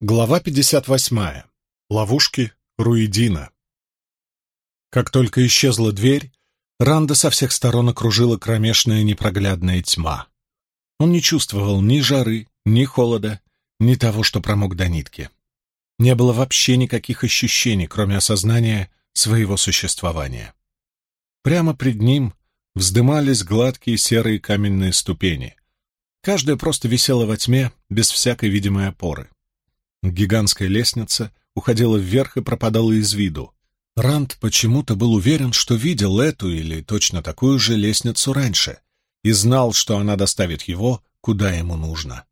Глава 58. Ловушки Руидина. Как только исчезла дверь, Ранда со всех сторон окружила кромешная непроглядная тьма. Он не чувствовал ни жары, ни холода, ни того, что промок до нитки. Не было вообще никаких ощущений, кроме осознания своего существования. Прямо пред ним вздымались гладкие серые каменные ступени. Каждая просто висела во тьме, без всякой видимой опоры. Гигантская лестница уходила вверх и пропадала из виду. Ранд почему-то был уверен, что видел эту или точно такую же лестницу раньше и знал, что она доставит его, куда ему нужно.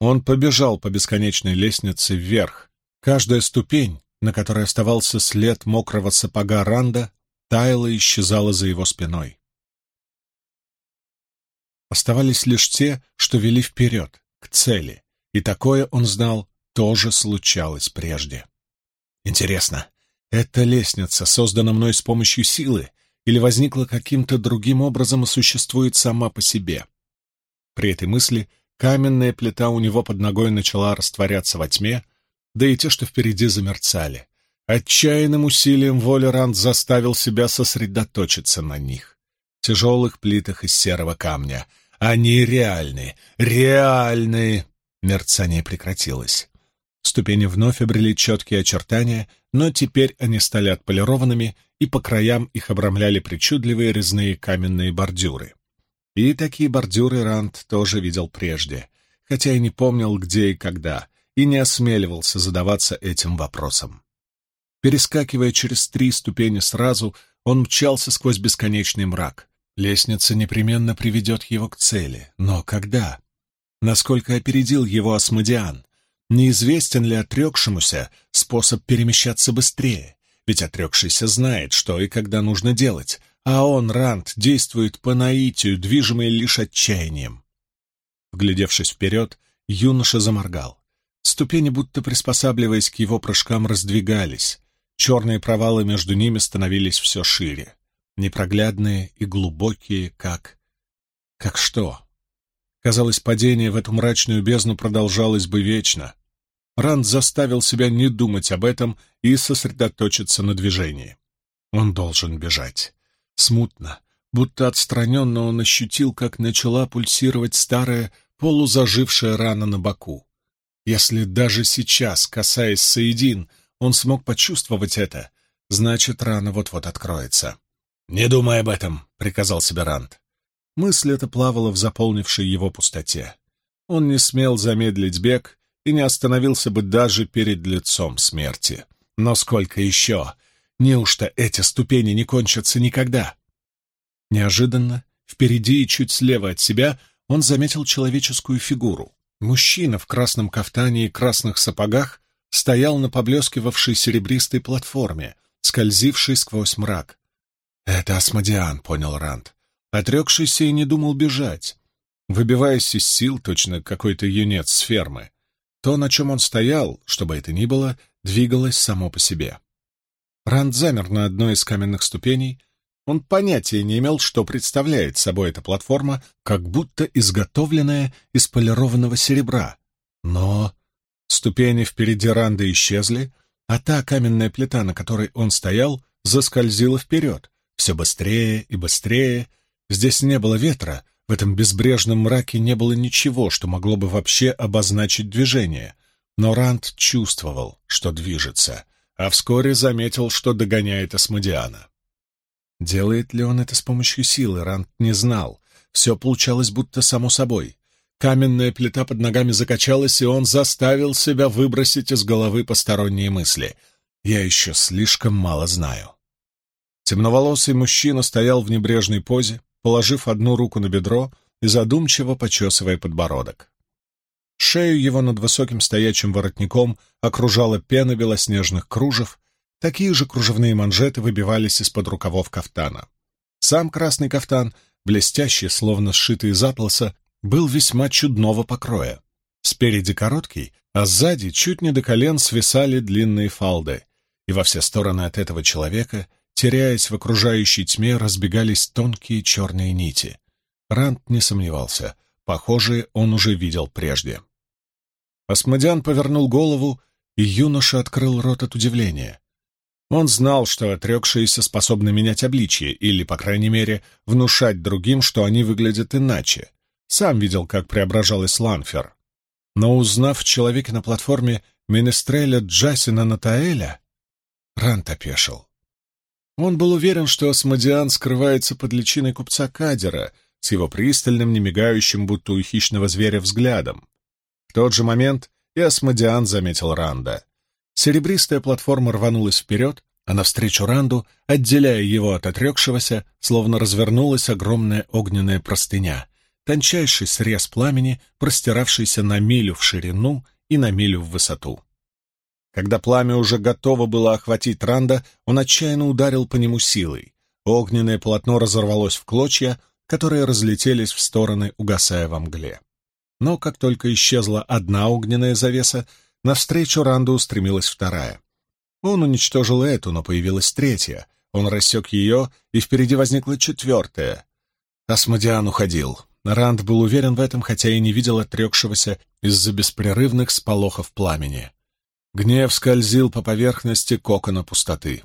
Он побежал по бесконечной лестнице вверх. Каждая ступень, на которой оставался след мокрого сапога Ранда, таяла и исчезала за его спиной. Оставались лишь те, что вели вперед, к цели, и такое он знал тоже случалось прежде. Интересно, эта лестница создана мной с помощью силы или возникла каким-то другим образом и существует сама по себе? При этой мысли каменная плита у него под ногой начала растворяться во тьме, да и те, что впереди, замерцали. Отчаянным усилием воли Ранд заставил себя сосредоточиться на них. Тяжелых плитах из серого камня. Они реальны, реальны! Мерцание прекратилось. Ступени вновь обрели четкие очертания, но теперь они стали отполированными, и по краям их обрамляли причудливые резные каменные бордюры. И такие бордюры Ранд тоже видел прежде, хотя и не помнил, где и когда, и не осмеливался задаваться этим вопросом. Перескакивая через три ступени сразу, он мчался сквозь бесконечный мрак. Лестница непременно приведет его к цели, но когда? Насколько опередил его Асмодиан? Неизвестен ли отрекшемуся способ перемещаться быстрее? Ведь отрекшийся знает, что и когда нужно делать, а он, Рант, действует по наитию, движимый лишь отчаянием. Вглядевшись вперед, юноша заморгал. Ступени, будто приспосабливаясь к его прыжкам, раздвигались. Черные провалы между ними становились все шире. Непроглядные и глубокие, как... Как что? Казалось, падение в эту мрачную бездну продолжалось бы вечно. Ранд заставил себя не думать об этом и сосредоточиться на движении. Он должен бежать. Смутно, будто отстраненно он ощутил, как начала пульсировать старая, полузажившая рана на боку. Если даже сейчас, касаясь Саидин, он смог почувствовать это, значит, рана вот-вот откроется. «Не думай об этом», — приказал себе Ранд. Мысль эта плавала в заполнившей его пустоте. Он не смел замедлить бег и не остановился бы даже перед лицом смерти. Но сколько еще? Неужто эти ступени не кончатся никогда? Неожиданно, впереди и чуть слева от себя, он заметил человеческую фигуру. Мужчина в красном кафтане и красных сапогах стоял на поблескивавшей серебристой платформе, скользившей сквозь мрак. «Это Асмодиан», — понял Ранд. Отрекшийся и не думал бежать, выбиваясь из сил, точно какой-то юнец с фермы. То, на чем он стоял, что бы это ни было, двигалось само по себе. Ранд замер на одной из каменных ступеней. Он понятия не имел, что представляет собой эта платформа, как будто изготовленная из полированного серебра. Но ступени впереди Ранда исчезли, а та каменная плита, на которой он стоял, заскользила вперед, все быстрее и быстрее, Здесь не было ветра, в этом безбрежном мраке не было ничего, что могло бы вообще обозначить движение. Но Ранд чувствовал, что движется, а вскоре заметил, что догоняет Асмодиана. Делает ли он это с помощью силы, Ранд не знал. Все получалось будто само собой. Каменная плита под ногами закачалась, и он заставил себя выбросить из головы посторонние мысли. «Я еще слишком мало знаю». Темноволосый мужчина стоял в небрежной позе, положив одну руку на бедро и задумчиво почесывая подбородок. Шею его над высоким стоячим воротником окружала пена белоснежных кружев, такие же кружевные манжеты выбивались из-под рукавов кафтана. Сам красный кафтан, блестящий, словно сшитый из атласа, был весьма чудного покроя. Спереди короткий, а сзади чуть не до колен свисали длинные фалды, и во все стороны от этого человека Теряясь в окружающей тьме, разбегались тонкие черные нити. Рант не сомневался. Похожие он уже видел прежде. Асмодиан повернул голову, и юноша открыл рот от удивления. Он знал, что отрекшиеся способны менять обличье или, по крайней мере, внушать другим, что они выглядят иначе. Сам видел, как преображалась Ланфер. Но узнав в человеке на платформе Менестреля Джасина Натаэля, Рант опешил. Он был уверен, что Асмодиан скрывается под личиной купца Кадера с его пристальным, немигающим, будто у хищного зверя, взглядом. В тот же момент и Асмодиан заметил Ранда. Серебристая платформа рванулась вперед, а навстречу Ранду, отделяя его от отрекшегося, словно развернулась огромная огненная простыня, тончайший срез пламени, простиравшийся на милю в ширину и на милю в высоту. Когда пламя уже готово было охватить Ранда, он отчаянно ударил по нему силой. Огненное полотно разорвалось в клочья, которые разлетелись в стороны, угасая во мгле. Но как только исчезла одна огненная завеса, навстречу Ранду устремилась вторая. Он уничтожил эту, но появилась третья. Он рассек ее, и впереди возникла четвертая. Асмодиан уходил. Ранд был уверен в этом, хотя и не видел отрекшегося из-за беспрерывных сполохов пламени. Гнев скользил по поверхности кокона пустоты.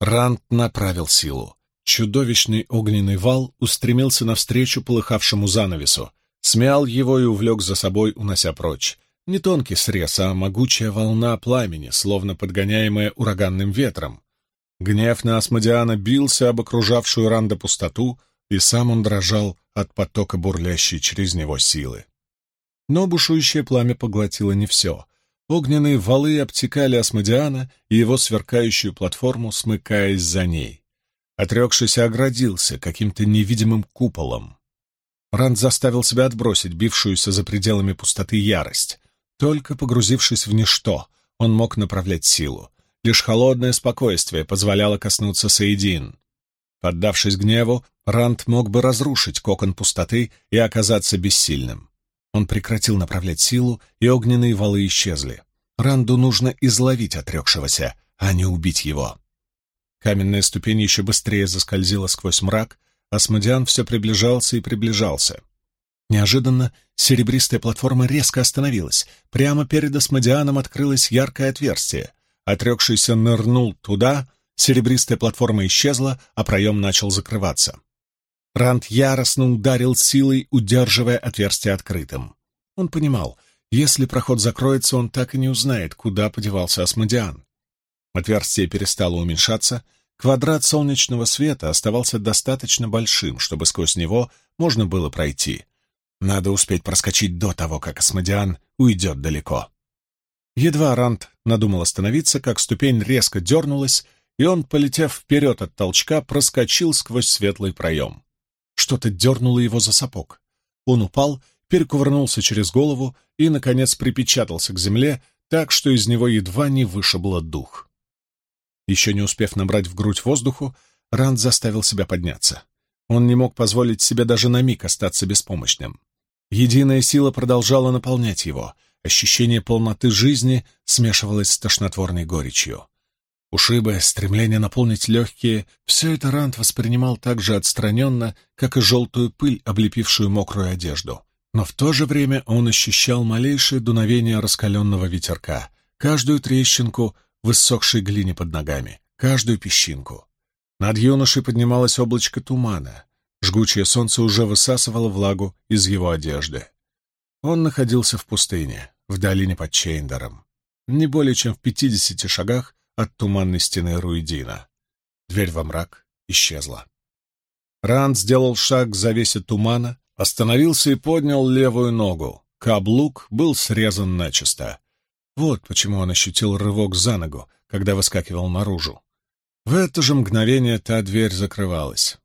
Ранд направил силу. Чудовищный огненный вал устремился навстречу полыхавшему занавесу, смял его и увлек за собой, унося прочь. Не тонкий срез, а могучая волна пламени, словно подгоняемая ураганным ветром. Гнев на Асмодиана бился об окружавшую Ранда пустоту, и сам он дрожал от потока бурлящей через него силы. Но бушующее пламя поглотило не все. Огненные валы обтекали Асмодиана и его сверкающую платформу, смыкаясь за ней. Отрекшийся оградился каким-то невидимым куполом. Ранд заставил себя отбросить бившуюся за пределами пустоты ярость. Только погрузившись в ничто, он мог направлять силу. Лишь холодное спокойствие позволяло коснуться Саидин. Поддавшись гневу, Ранд мог бы разрушить кокон пустоты и оказаться бессильным. Он прекратил направлять силу, и огненные валы исчезли. Ранду нужно изловить отрекшегося, а не убить его. Каменная ступень еще быстрее заскользила сквозь мрак, а Смодиан все приближался и приближался. Неожиданно серебристая платформа резко остановилась. Прямо перед Асмодианом открылось яркое отверстие. Отрекшийся нырнул туда, Серебристая платформа исчезла, а проем начал закрываться. Ранд яростно ударил силой, удерживая отверстие открытым. Он понимал, если проход закроется, он так и не узнает, куда подевался Асмодиан. Отверстие перестало уменьшаться, квадрат солнечного света оставался достаточно большим, чтобы сквозь него можно было пройти. Надо успеть проскочить до того, как Асмодиан уйдет далеко. Едва Ранд надумал остановиться, как ступень резко дернулась, и он, полетев вперед от толчка, проскочил сквозь светлый проем. Что-то дернуло его за сапог. Он упал, перекувырнулся через голову и, наконец, припечатался к земле так, что из него едва не вышибло дух. Еще не успев набрать в грудь воздуху, Ранд заставил себя подняться. Он не мог позволить себе даже на миг остаться беспомощным. Единая сила продолжала наполнять его. Ощущение полноты жизни смешивалось с тошнотворной горечью. Ушибы, стремление наполнить легкие — все это Ранд воспринимал так же отстраненно, как и желтую пыль, облепившую мокрую одежду. Но в то же время он ощущал малейшее дуновение раскаленного ветерка, каждую трещинку в иссохшей глине под ногами, каждую песчинку. Над юношей поднималось облачко тумана. Жгучее солнце уже высасывало влагу из его одежды. Он находился в пустыне, в долине под Чейндаром. Не более чем в пятидесяти шагах от туманной стены Руидина. Дверь во мрак исчезла. Ранд сделал шаг к завесе тумана, остановился и поднял левую ногу. Каблук был срезан начисто. Вот почему он ощутил рывок за ногу, когда выскакивал наружу. В это же мгновение та дверь закрывалась.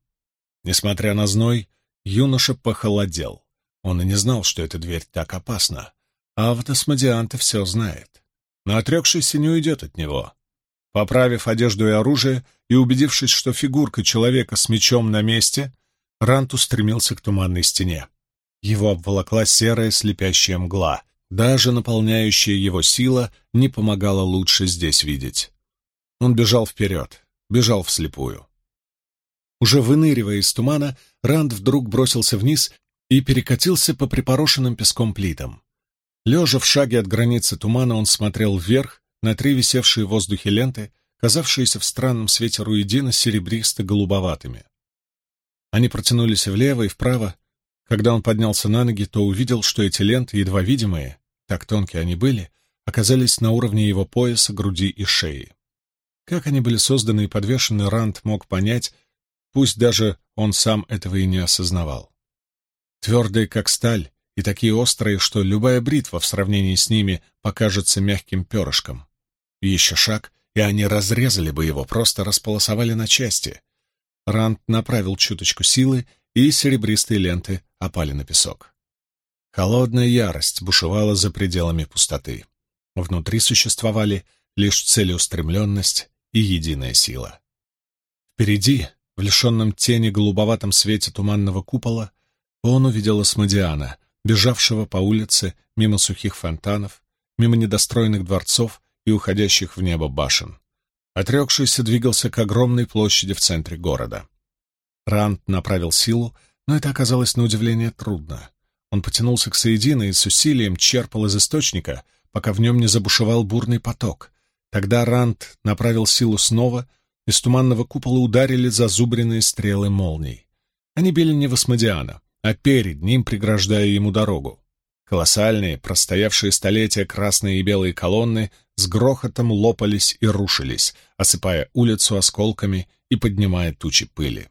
Несмотря на зной, юноша похолодел. Он и не знал, что эта дверь так опасна. А вот Асмодианта все знает. Но отрекшийся не уйдет от него. Поправив одежду и оружие и убедившись, что фигурка человека с мечом на месте, Рант устремился к туманной стене. Его обволокла серая слепящая мгла. Даже наполняющая его сила не помогала лучше здесь видеть. Он бежал вперед, бежал вслепую. Уже выныривая из тумана, Ранд вдруг бросился вниз и перекатился по припорошенным песком плитам. Лежа в шаге от границы тумана, он смотрел вверх на три висевшие в воздухе ленты, казавшиеся в странном свете руидина серебристо-голубоватыми. Они протянулись влево и вправо. Когда он поднялся на ноги, то увидел, что эти ленты, едва видимые, так тонкие они были, оказались на уровне его пояса, груди и шеи. Как они были созданы и подвешены, Ранд мог понять, пусть даже он сам этого и не осознавал. Твердые, как сталь, и такие острые, что любая бритва в сравнении с ними покажется мягким перышком. Еще шаг, и они разрезали бы его, просто располосовали на части. Ранд направил чуточку силы, и серебристые ленты опали на песок. Холодная ярость бушевала за пределами пустоты. Внутри существовали лишь целеустремленность и единая сила. Впереди, в лишенном тени голубоватом свете туманного купола, он увидел Асмодиана, бежавшего по улице мимо сухих фонтанов, мимо недостроенных дворцов и уходящих в небо башен. Отрекшийся двигался к огромной площади в центре города. Ранд направил силу, но это оказалось на удивление трудно. Он потянулся к Саидину и с усилием черпал из источника, пока в нем не забушевал бурный поток. Тогда Ранд направил силу снова, из туманного купола ударили зазубренные стрелы молний. Они били не в Асмодиана, а перед ним преграждая ему дорогу. Колоссальные, простоявшие столетия красные и белые колонны с грохотом лопались и рушились, осыпая улицу осколками и поднимая тучи пыли.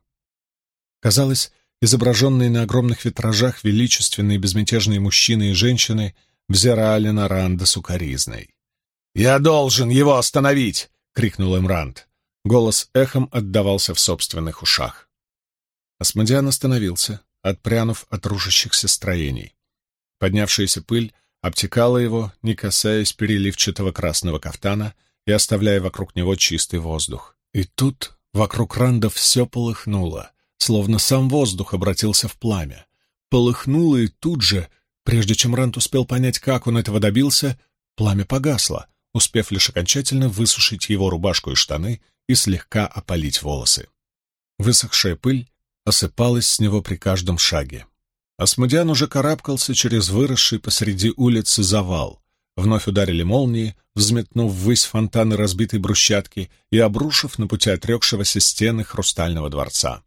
Казалось, изображенные на огромных витражах величественные безмятежные мужчины и женщины взирали на Ранда сукаризной. «Я должен его остановить!» — крикнул им Ранд. Голос эхом отдавался в собственных ушах. Асмодиан остановился, отпрянув от рушащихся строений. Поднявшаяся пыль обтекала его, не касаясь переливчатого красного кафтана и оставляя вокруг него чистый воздух. И тут вокруг Ранда все полыхнуло, словно сам воздух обратился в пламя. Полыхнуло и тут же, прежде чем Ранд успел понять, как он этого добился, пламя погасло, успев лишь окончательно высушить его рубашку и штаны и слегка опалить волосы. Высохшая пыль осыпалась с него при каждом шаге. Асмодиан уже карабкался через выросший посреди улицы завал. Вновь ударили молнии, взметнув ввысь фонтаны разбитой брусчатки и обрушив на пути отрекшегося стены хрустального дворца.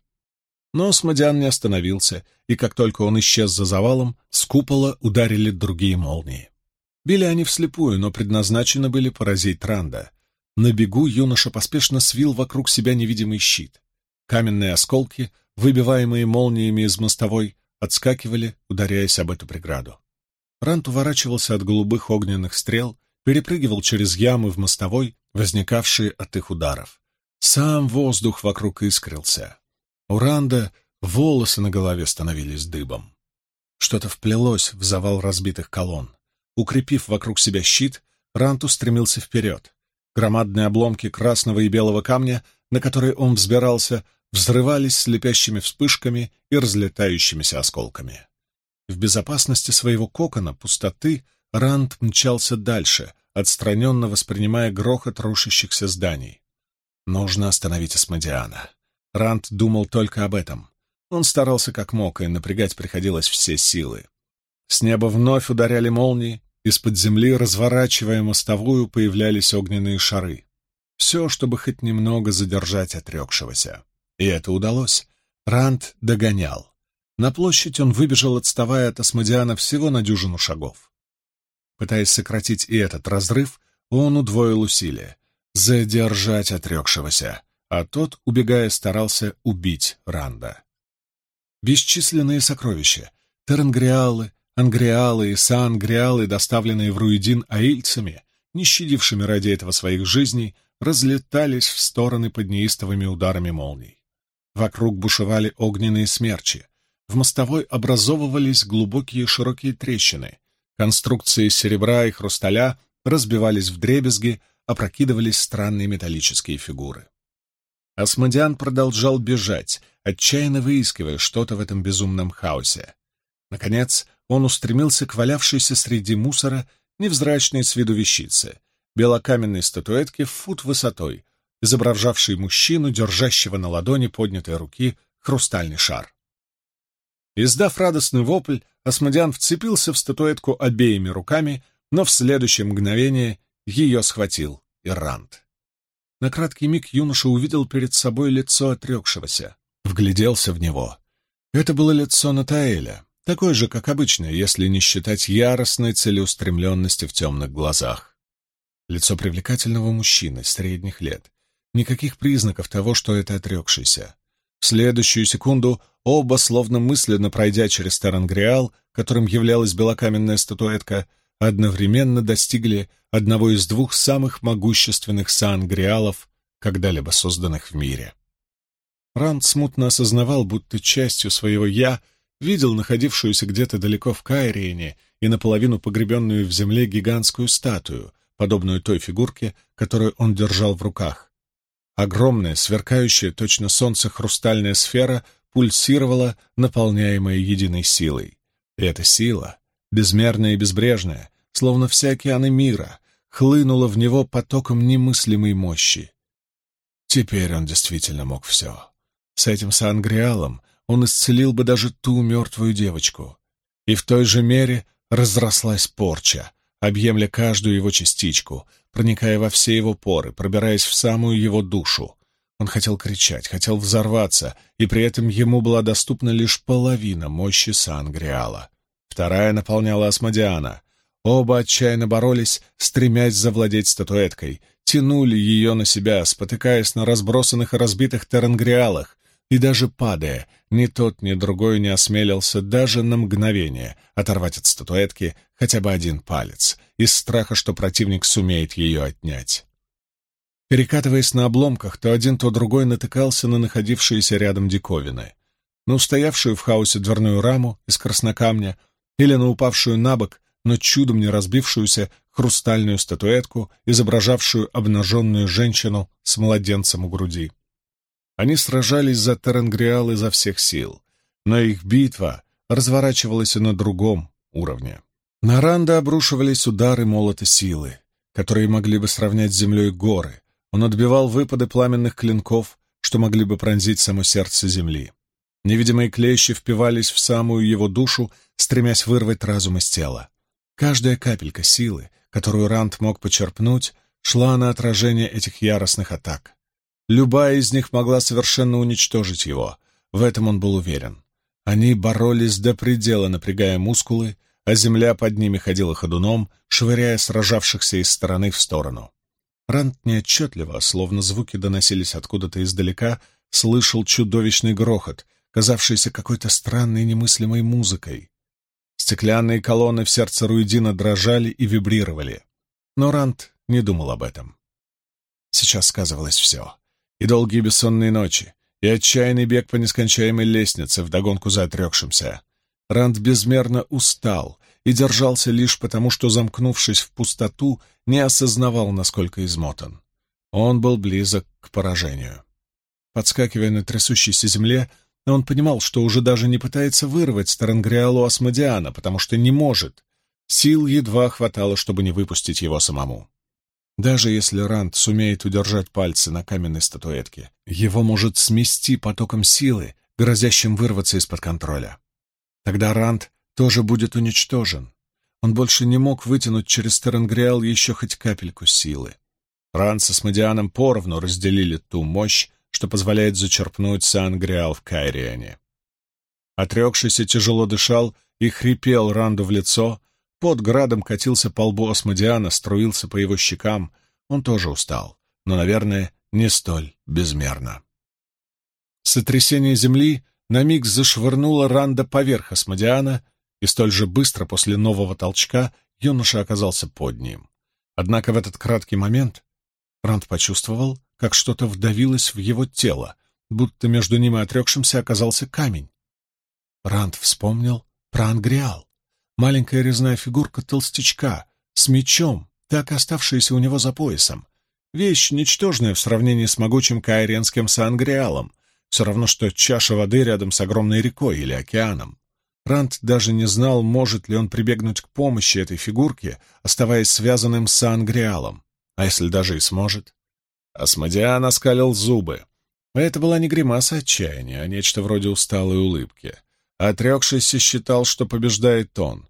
Но Асмодиан не остановился, и как только он исчез за завалом, с купола ударили другие молнии. Били они вслепую, но предназначены были поразить Транда. На бегу юноша поспешно свил вокруг себя невидимый щит. Каменные осколки выбиваемые молниями из мостовой, отскакивали, ударяясь об эту преграду. Рант уворачивался от голубых огненных стрел, перепрыгивал через ямы в мостовой, возникавшие от их ударов. Сам воздух вокруг искрился. У Ранда волосы на голове становились дыбом. Что-то вплелось в завал разбитых колонн. Укрепив вокруг себя щит, Рант устремился вперед. Громадные обломки красного и белого камня, на которые он взбирался, взрывались слепящими вспышками и разлетающимися осколками. В безопасности своего кокона, пустоты, Ранд мчался дальше, отстраненно воспринимая грохот рушащихся зданий. Нужно остановить Асмодиана. Ранд думал только об этом. Он старался как мог, и напрягать приходилось все силы. С неба вновь ударяли молнии, из-под земли, разворачивая мостовую, появлялись огненные шары. Все, чтобы хоть немного задержать отрекшегося. И это удалось. Ранд догонял. На площадь он выбежал, отставая от Асмодиана всего на дюжину шагов. Пытаясь сократить и этот разрыв, он удвоил усилия. Задержать отрекшегося, а тот, убегая, старался убить Ранда. Бесчисленные сокровища, терангриалы, ангриалы и сангриалы, доставленные в Руидин аильцами, не щадившими ради этого своих жизней, разлетались в стороны под неистовыми ударами молний. Вокруг бушевали огненные смерчи. В мостовой образовывались глубокие широкие трещины. Конструкции серебра и хрусталя разбивались в дребезги, опрокидывались странные металлические фигуры. Асмодиан продолжал бежать, отчаянно выискивая что-то в этом безумном хаосе. Наконец, он устремился к валявшейся среди мусора невзрачной с виду вещице, белокаменной статуэтке в фут высотой, изображавший мужчину, держащего на ладони поднятой руки хрустальный шар. Издав радостный вопль, Асмодиан вцепился в статуэтку обеими руками, но в следующее мгновение ее схватил Ирант. На краткий миг юноша увидел перед собой лицо отрекшегося, вгляделся в него. Это было лицо Натаэля, такое же, как обычное, если не считать яростной целеустремленности в темных глазах. Лицо привлекательного мужчины средних лет. Никаких признаков того, что это отрекшийся. В следующую секунду оба, словно мысленно пройдя через Тарангриал, которым являлась белокаменная статуэтка, одновременно достигли одного из двух самых могущественных сангриалов, когда-либо созданных в мире. Ранд смутно осознавал, будто частью своего «я» видел находившуюся где-то далеко в Кайриене и наполовину погребенную в земле гигантскую статую, подобную той фигурке, которую он держал в руках. Огромная, сверкающая, точно солнце, хрустальная сфера пульсировала, наполняемая единой силой. И эта сила, безмерная и безбрежная, словно все океаны мира, хлынула в него потоком немыслимой мощи. Теперь он действительно мог все. С этим Сангриалом он исцелил бы даже ту мертвую девочку. И в той же мере разрослась порча, объемля каждую его частичку, проникая во все его поры, пробираясь в самую его душу. Он хотел кричать, хотел взорваться, и при этом ему была доступна лишь половина мощи Сангриала. Вторая наполняла Асмодиана. Оба отчаянно боролись, стремясь завладеть статуэткой, тянули ее на себя, спотыкаясь на разбросанных и разбитых терангриалах, и даже падая, ни тот, ни другой не осмелился даже на мгновение оторвать от статуэтки хотя бы один палец, из страха, что противник сумеет ее отнять. Перекатываясь на обломках, то один, то другой натыкался на находившиеся рядом диковины. На устоявшую в хаосе дверную раму из краснокамня или на упавшую на бок, но чудом не разбившуюся хрустальную статуэтку, изображавшую обнаженную женщину с младенцем у груди. Они сражались за Теренгриал изо всех сил, но их битва разворачивалась на другом уровне. На Ранда обрушивались удары молота силы, которые могли бы сравнять с землей горы. Он отбивал выпады пламенных клинков, что могли бы пронзить само сердце земли. Невидимые клещи впивались в самую его душу, стремясь вырвать разум из тела. Каждая капелька силы, которую Ранд мог почерпнуть, шла на отражение этих яростных атак. Любая из них могла совершенно уничтожить его. В этом он был уверен. Они боролись до предела, напрягая мускулы, а земля под ними ходила ходуном, швыряя сражавшихся из стороны в сторону. Рант неотчетливо, словно звуки доносились откуда-то издалека, слышал чудовищный грохот, казавшийся какой-то странной немыслимой музыкой. Стеклянные колонны в сердце Руидина дрожали и вибрировали. Но Рант не думал об этом. Сейчас сказывалось все и долгие бессонные ночи, и отчаянный бег по нескончаемой лестнице вдогонку за отрекшимся. Ранд безмерно устал и держался лишь потому, что, замкнувшись в пустоту, не осознавал, насколько измотан. Он был близок к поражению. Подскакивая на трясущейся земле, он понимал, что уже даже не пытается вырвать Старангриалу Асмодиана, потому что не может. Сил едва хватало, чтобы не выпустить его самому. Даже если Ранд сумеет удержать пальцы на каменной статуэтке, его может смести потоком силы, грозящим вырваться из-под контроля. Тогда Ранд тоже будет уничтожен. Он больше не мог вытянуть через Теренгриал еще хоть капельку силы. Ранд со Смодианом поровну разделили ту мощь, что позволяет зачерпнуть Сан-Гриал в Кайриане. Отрекшийся тяжело дышал и хрипел Ранду в лицо, Под градом катился по лбу Асмодиана, струился по его щекам. Он тоже устал, но, наверное, не столь безмерно. Сотрясение земли на миг зашвырнуло Ранда поверх Асмодиана, и столь же быстро после нового толчка юноша оказался под ним. Однако в этот краткий момент Ранд почувствовал, как что-то вдавилось в его тело, будто между ним и отрекшимся оказался камень. Ранд вспомнил про Ангриал. Маленькая резная фигурка толстячка с мечом, так оставшаяся у него за поясом. Вещь ничтожная в сравнении с могучим кайренским Сангриалом, все равно, что чаша воды рядом с огромной рекой или океаном. Рант даже не знал, может ли он прибегнуть к помощи этой фигурке, оставаясь связанным с Ангриалом. А если даже и сможет? Асмодиан оскалил зубы. Это была не гримаса отчаяния, а нечто вроде усталой улыбки. Отрекшийся считал, что побеждает он,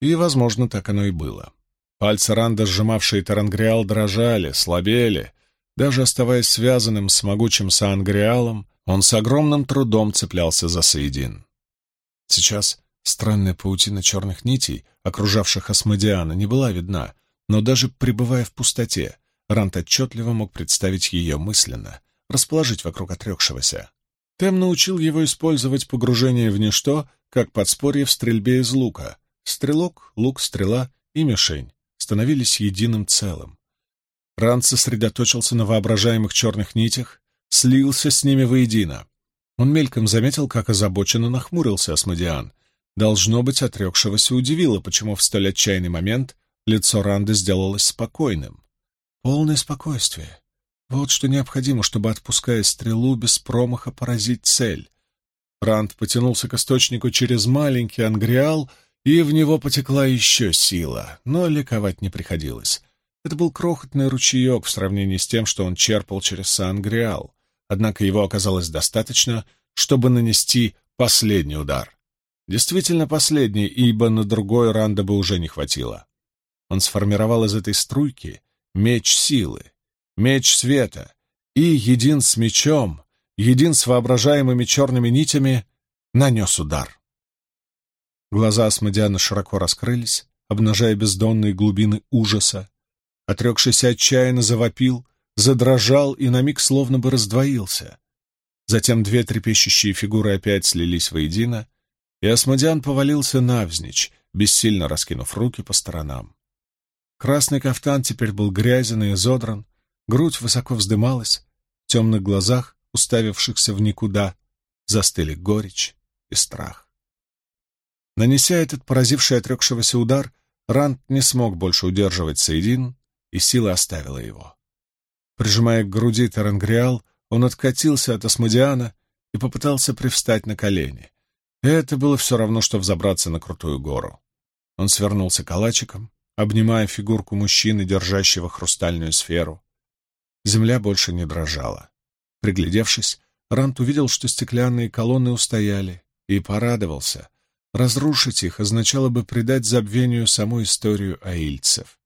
и, возможно, так оно и было. Пальцы Ранда, сжимавшие Тарангриал, дрожали, слабели. Даже оставаясь связанным с могучим Саангриалом, он с огромным трудом цеплялся за Саидин. Сейчас странная паутина черных нитей, окружавших Асмодиана, не была видна, но даже пребывая в пустоте, Ранд отчетливо мог представить ее мысленно, расположить вокруг отрекшегося. Тем научил его использовать погружение в ничто, как подспорье в стрельбе из лука. Стрелок, лук, стрела и мишень становились единым целым. Ранд сосредоточился на воображаемых черных нитях, слился с ними воедино. Он мельком заметил, как озабоченно нахмурился Асмодиан. Должно быть, отрекшегося удивило, почему в столь отчаянный момент лицо Ранда сделалось спокойным. Полное спокойствие. Вот что необходимо, чтобы, отпуская стрелу, без промаха поразить цель. Ранд потянулся к источнику через маленький ангриал, и в него потекла еще сила, но ликовать не приходилось. Это был крохотный ручеек в сравнении с тем, что он черпал через Сангриал, однако его оказалось достаточно, чтобы нанести последний удар. Действительно последний, ибо на другой Ранда бы уже не хватило. Он сформировал из этой струйки меч силы, меч света, и, един с мечом, един с воображаемыми черными нитями, нанес удар. Глаза Асмодиана широко раскрылись, обнажая бездонные глубины ужаса. Отрекшийся отчаянно завопил, задрожал и на миг словно бы раздвоился. Затем две трепещущие фигуры опять слились воедино, и Асмодиан повалился навзничь, бессильно раскинув руки по сторонам. Красный кафтан теперь был грязен и изодран, грудь высоко вздымалась, в темных глазах, уставившихся в никуда, застыли горечь и страх. Нанеся этот поразивший отрекшегося удар, Рант не смог больше удерживать Сейдин, и сила оставила его. Прижимая к груди Тарангриал, он откатился от Асмодиана и попытался привстать на колени. Это было все равно, что взобраться на крутую гору. Он свернулся калачиком, обнимая фигурку мужчины, держащего хрустальную сферу. Земля больше не дрожала. Приглядевшись, Рант увидел, что стеклянные колонны устояли, и порадовался. Разрушить их означало бы предать забвению саму историю аильцев.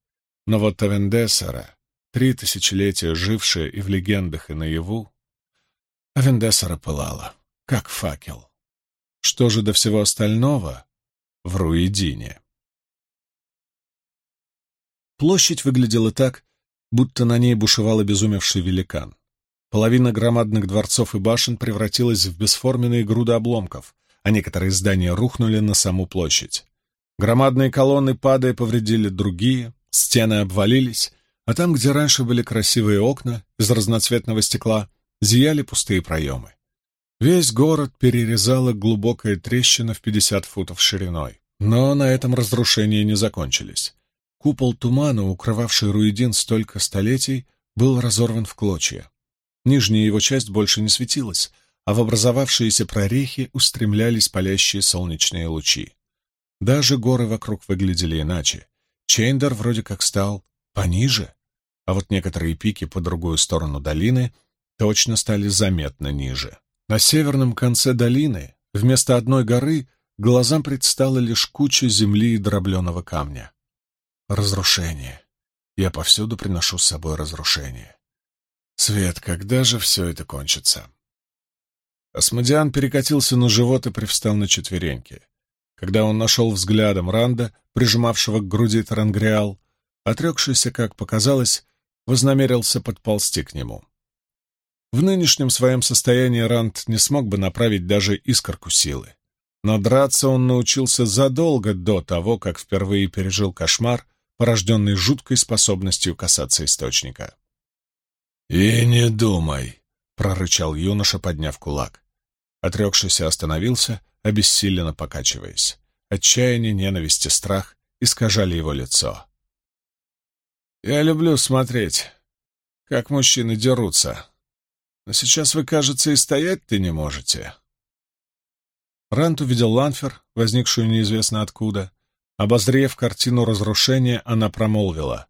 Но вот Авендесара, три тысячелетия жившая и в легендах, и наяву, Авендесара пылала, как факел. Что же до всего остального в Руидине? Площадь выглядела так, будто на ней бушевал обезумевший великан. Половина громадных дворцов и башен превратилась в бесформенные груды обломков, а некоторые здания рухнули на саму площадь. Громадные колонны, падая, повредили другие, стены обвалились, а там, где раньше были красивые окна из разноцветного стекла, зияли пустые проемы. Весь город перерезала глубокая трещина в 50 футов шириной. Но на этом разрушения не закончились. Купол тумана, укрывавший Руидин столько столетий, был разорван в клочья. Нижняя его часть больше не светилась, а в образовавшиеся прорехи устремлялись палящие солнечные лучи. Даже горы вокруг выглядели иначе. Чейндар вроде как стал пониже, а вот некоторые пики по другую сторону долины точно стали заметно ниже. На северном конце долины вместо одной горы глазам предстала лишь куча земли и дробленого камня. Разрушение. Я повсюду приношу с собой разрушение. Свет, когда же все это кончится? Асмодиан перекатился на живот и привстал на четвереньки. Когда он нашел взглядом Ранда, прижимавшего к груди Тарангриал, отрекшийся, как показалось, вознамерился подползти к нему. В нынешнем своем состоянии Ранд не смог бы направить даже искорку силы. Но драться он научился задолго до того, как впервые пережил кошмар, порожденный жуткой способностью касаться источника. «И не думай», — прорычал юноша, подняв кулак. Отрекшийся остановился, обессиленно покачиваясь. Отчаяние, ненависть и страх искажали его лицо. «Я люблю смотреть, как мужчины дерутся, но сейчас вы, кажется, и стоять-то не можете». Рант увидел Ланфер, возникшую неизвестно откуда, Обозрев картину разрушения, она промолвила.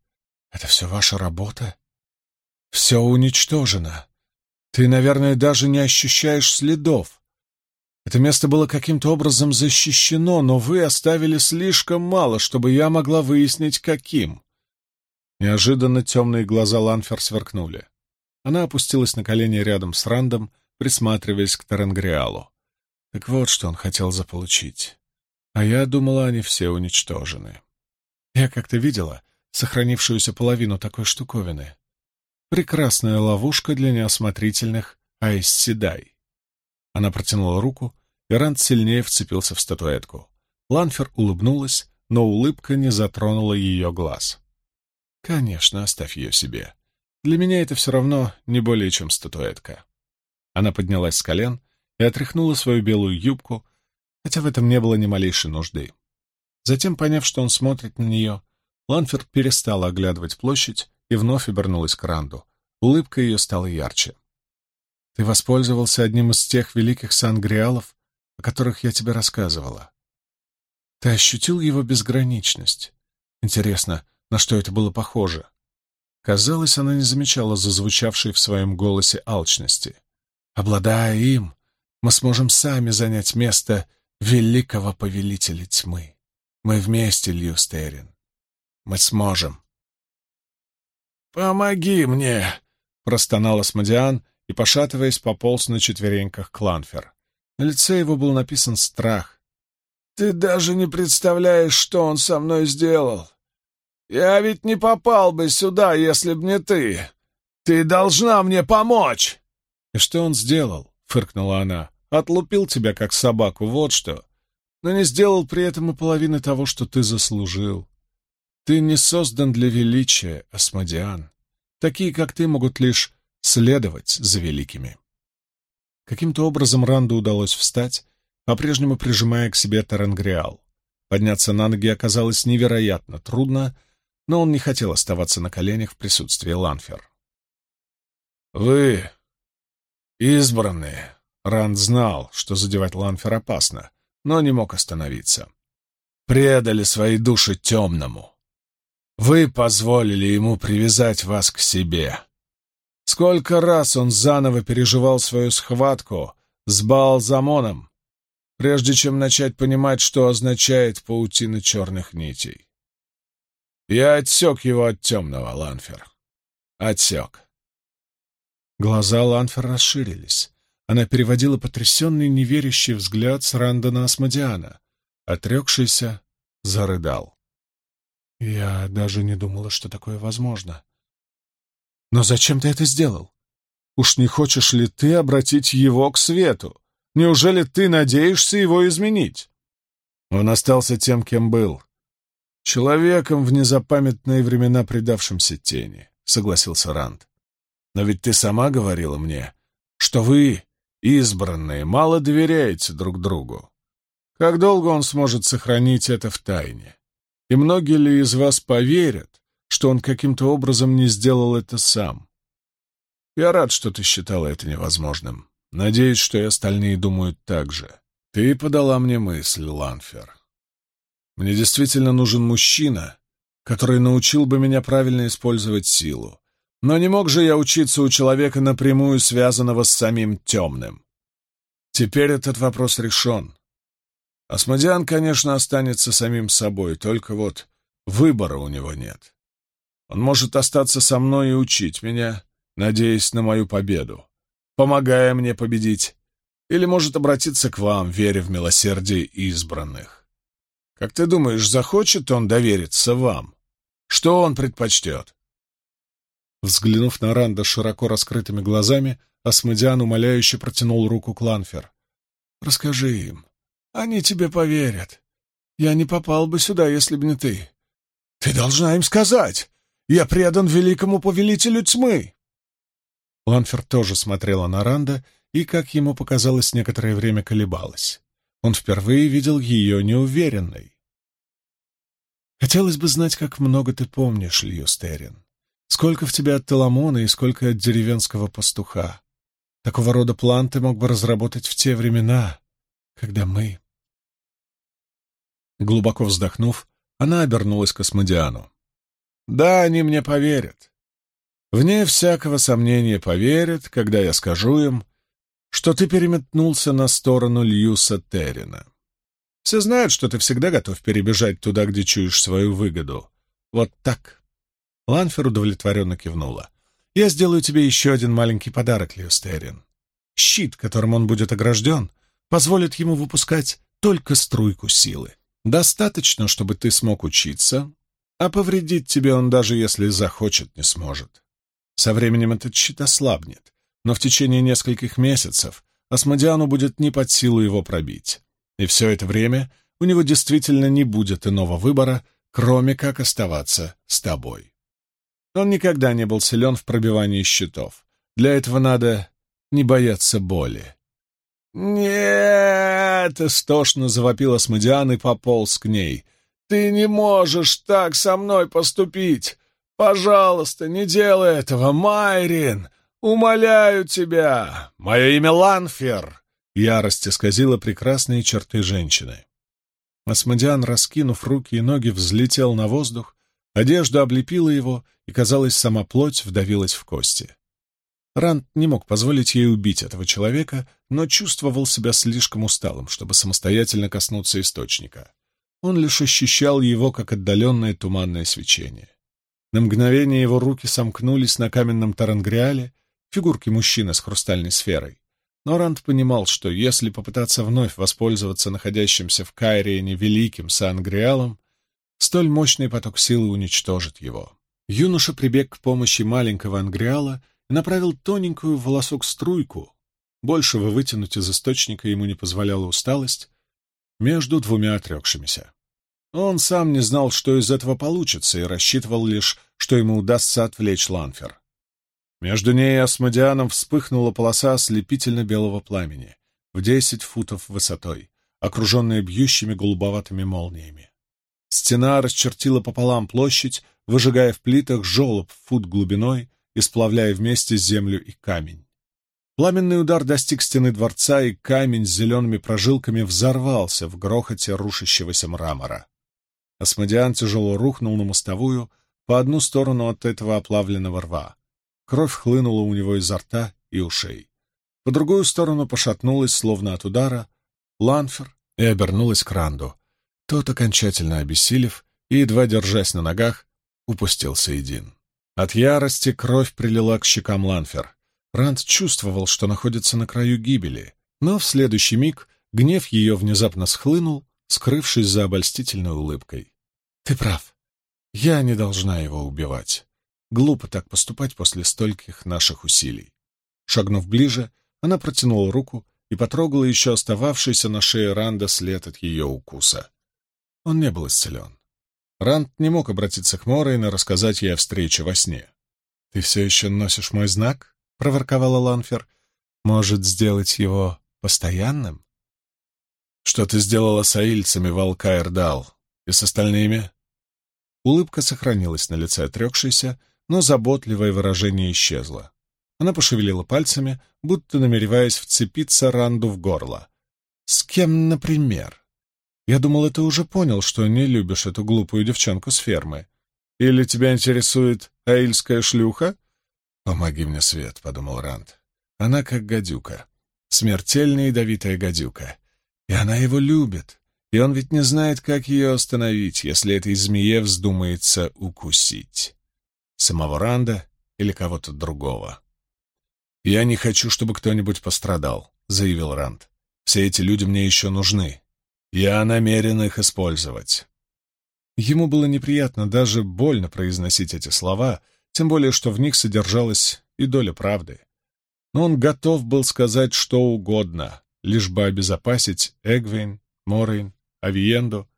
«Это все ваша работа? Все уничтожено. Ты, наверное, даже не ощущаешь следов. Это место было каким-то образом защищено, но вы оставили слишком мало, чтобы я могла выяснить, каким. Неожиданно темные глаза Ланфер сверкнули. Она опустилась на колени рядом с Рандом, присматриваясь к Таренгриалу. Так вот, что он хотел заполучить. А я думала, они все уничтожены. Я как-то видела сохранившуюся половину такой штуковины. Прекрасная ловушка для неосмотрительных Айсседай. Она протянула руку, и Ранд сильнее вцепился в статуэтку. Ланфер улыбнулась, но улыбка не затронула ее глаз. «Конечно, оставь ее себе. Для меня это все равно не более чем статуэтка». Она поднялась с колен и отряхнула свою белую юбку, хотя в этом не было ни малейшей нужды. Затем, поняв, что он смотрит на нее, Ланфер перестала оглядывать площадь и вновь обернулась к Ранду. Улыбка ее стала ярче. «Ты воспользовался одним из тех великих сангриалов, о которых я тебе рассказывала. Ты ощутил его безграничность. Интересно, на что это было похоже?» Казалось, она не замечала зазвучавшей в своем голосе алчности. «Обладая им, мы сможем сами занять место великого повелителя тьмы. Мы вместе, Льюстерин. Мы сможем». «Помоги мне!» — простонал Асмодиан и, пошатываясь, пополз на четвереньках Кланфер. На лице его был написан страх. «Ты даже не представляешь, что он со мной сделал. Я ведь не попал бы сюда, если б не ты. Ты должна мне помочь!» «И что он сделал?» — фыркнула она. «Отлупил тебя, как собаку, вот что. Но не сделал при этом и половины того, что ты заслужил. Ты не создан для величия, Асмодиан. Такие, как ты, могут лишь следовать за великими». Каким-то образом Ранду удалось встать, по-прежнему прижимая к себе Тарангриал. Подняться на ноги оказалось невероятно трудно, но он не хотел оставаться на коленях в присутствии Ланфер. «Вы избранные!» Ранд знал, что задевать Ланфер опасно, но не мог остановиться. «Предали свои души темному. Вы позволили ему привязать вас к себе. Сколько раз он заново переживал свою схватку с Балзамоном, прежде чем начать понимать, что означает паутина черных нитей. Я отсек его от темного, Ланфер. Отсек. Глаза Ланфер расширились. Она переводила потрясенный, неверящий взгляд с Ранда на Асмодиана. Отрекшийся, зарыдал. «Я даже не думала, что такое возможно», но зачем ты это сделал? Уж не хочешь ли ты обратить его к свету? Неужели ты надеешься его изменить? Он остался тем, кем был. Человеком в незапамятные времена предавшимся тени, — согласился Ранд. Но ведь ты сама говорила мне, что вы, избранные, мало доверяете друг другу. Как долго он сможет сохранить это в тайне? И многие ли из вас поверят, что он каким-то образом не сделал это сам. Я рад, что ты считала это невозможным. Надеюсь, что и остальные думают так же. Ты подала мне мысль, Ланфер. Мне действительно нужен мужчина, который научил бы меня правильно использовать силу. Но не мог же я учиться у человека, напрямую связанного с самим темным. Теперь этот вопрос решен. Асмодиан, конечно, останется самим собой, только вот выбора у него нет. Он может остаться со мной и учить меня, надеясь на мою победу, помогая мне победить, или может обратиться к вам, веря в милосердие избранных. Как ты думаешь, захочет он довериться вам? Что он предпочтет?» Взглянув на Ранда широко раскрытыми глазами, Асмодиан умоляюще протянул руку Кланфер. «Расскажи им. Они тебе поверят. Я не попал бы сюда, если б не ты. Ты должна им сказать. Я предан великому повелителю тьмы!» Ланфер тоже смотрела на Ранда и, как ему показалось, некоторое время колебалась. Он впервые видел ее неуверенной. «Хотелось бы знать, как много ты помнишь, Льюстерин. Сколько в тебе от Теламона и сколько от деревенского пастуха. Такого рода план ты мог бы разработать в те времена, когда мы...» Глубоко вздохнув, она обернулась к Асмодиану. Да, они мне поверят. Вне всякого сомнения поверят, когда я скажу им, что ты переметнулся на сторону Льюса Террина. Все знают, что ты всегда готов перебежать туда, где чуешь свою выгоду. Вот так. Ланфер удовлетворенно кивнула. Я сделаю тебе еще один маленький подарок, Льюс Террин. Щит, которым он будет огражден, позволит ему выпускать только струйку силы. Достаточно, чтобы ты смог учиться, а повредить тебе он даже если захочет не сможет. Со временем этот щит ослабнет, но в течение нескольких месяцев Асмодиану будет не под силу его пробить. И все это время у него действительно не будет иного выбора, кроме как оставаться с тобой. Он никогда не был силен в пробивании щитов. Для этого надо не бояться боли. «Нет!» — истошно завопил Асмодиан и пополз к ней. «Ты не можешь так со мной поступить! Пожалуйста, не делай этого, Майрин! Умоляю тебя! Мое имя Ланфер!» Ярость исказила прекрасные черты женщины. Асмодиан, раскинув руки и ноги, взлетел на воздух, одежда облепила его, и, казалось, сама плоть вдавилась в кости. Ранд не мог позволить ей убить этого человека, но чувствовал себя слишком усталым, чтобы самостоятельно коснуться источника. Он лишь ощущал его, как отдаленное туманное свечение. На мгновение его руки сомкнулись на каменном тарангриале, фигурке мужчины с хрустальной сферой. Но Ранд понимал, что если попытаться вновь воспользоваться находящимся в Кайриене великим Сангриалом, столь мощный поток силы уничтожит его. Юноша прибег к помощи маленького Ангриала направил тоненькую волосок-струйку, большего вытянуть из источника ему не позволяла усталость, между двумя отрекшимися. Он сам не знал, что из этого получится, и рассчитывал лишь, что ему удастся отвлечь Ланфер. Между ней и Асмодианом вспыхнула полоса ослепительно-белого пламени в десять футов высотой, окруженная бьющими голубоватыми молниями. Стена расчертила пополам площадь, выжигая в плитах желоб фут глубиной и сплавляя вместе землю и камень. Пламенный удар достиг стены дворца, и камень с зелеными прожилками взорвался в грохоте рушащегося мрамора. Асмодиан тяжело рухнул на мостовую по одну сторону от этого оплавленного рва. Кровь хлынула у него изо рта и ушей. По другую сторону пошатнулась, словно от удара, Ланфер и обернулась к Ранду. Тот, окончательно обессилев и, едва держась на ногах, упустился един. От ярости кровь прилила к щекам Ланфер. Ранд чувствовал, что находится на краю гибели, но в следующий миг гнев ее внезапно схлынул, скрывшись за обольстительной улыбкой. «Ты прав. Я не должна его убивать. Глупо так поступать после стольких наших усилий». Шагнув ближе, она протянула руку и потрогала еще остававшийся на шее Ранда след от ее укуса. Он не был исцелен. Ранд не мог обратиться к Морейн рассказать ей о встрече во сне. «Ты все еще носишь мой знак?» — проворковала Ланфер. «Может, сделать его постоянным?» «Что ты сделала с аильцами, Валкаэрдал? И с остальными?» Улыбка сохранилась на лице отрекшейся, но заботливое выражение исчезло. Она пошевелила пальцами, будто намереваясь вцепиться Ранду в горло. «С кем, например?» Я думал, ты уже понял, что не любишь эту глупую девчонку с фермы. Или тебя интересует аильская шлюха? Помоги мне, Свет, — подумал Ранд. Она как гадюка. Смертельная ядовитая гадюка. И она его любит. И он ведь не знает, как ее остановить, если этой змее вздумается укусить. Самого Ранда или кого-то другого. «Я не хочу, чтобы кто-нибудь пострадал», — заявил Ранд. «Все эти люди мне еще нужны. Я намерен их использовать. Ему было неприятно, даже больно произносить эти слова, тем более, что в них содержалась и доля правды. Но он готов был сказать что угодно, лишь бы обезопасить Эгвин, Морейн, Авиенду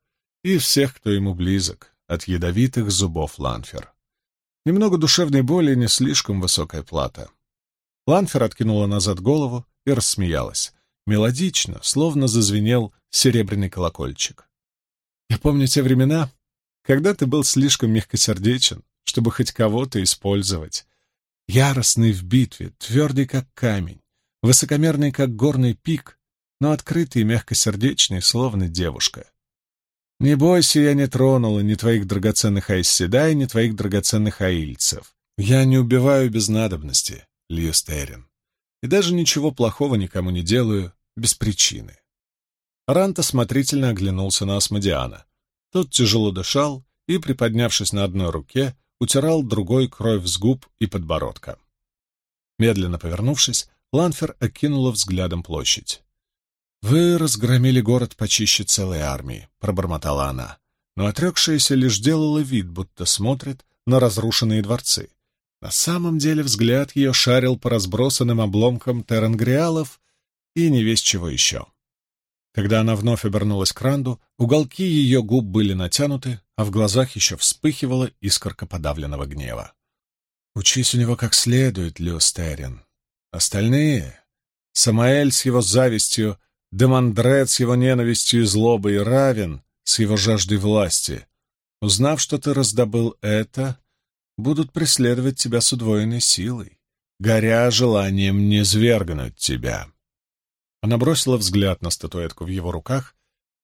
и всех, кто ему близок, от ядовитых зубов Ланфер. Немного душевной боли — не слишком высокая плата. Ланфер откинула назад голову и рассмеялась. Мелодично, словно зазвенел серебряный колокольчик. Я помню те времена, когда ты был слишком мягкосердечен, чтобы хоть кого-то использовать. Яростный в битве, твердый как камень, высокомерный как горный пик, но открытый и мягкосердечный, словно девушка. Не бойся, я не тронула ни твоих драгоценных Айсседай, ни твоих драгоценных аильцев. Я не убиваю без надобности, Льюстерин. И даже ничего плохого никому не делаю без причины. Рант осмотрительно оглянулся на Асмодиана. Тот тяжело дышал и, приподнявшись на одной руке, утирал другой кровь с губ и подбородка. Медленно повернувшись, Ланфер окинула взглядом площадь. «Вы разгромили город почище целой армии», — пробормотала она, но отрекшаяся лишь делала вид, будто смотрит на разрушенные дворцы. На самом деле взгляд ее шарил по разбросанным обломкам теренгриалов и не весь чего еще. Когда она вновь обернулась к Ранду, уголки ее губ были натянуты, а в глазах еще вспыхивала искорка подавленного гнева. «Учись у него как следует, Люстерин. Остальные — Самаэль с его завистью, Демандрет с его ненавистью и злобой, и Равен с его жаждой власти. Узнав, что ты раздобыл это, будут преследовать тебя с удвоенной силой, горя желанием не свергнуть тебя. Она бросила взгляд на статуэтку в его руках,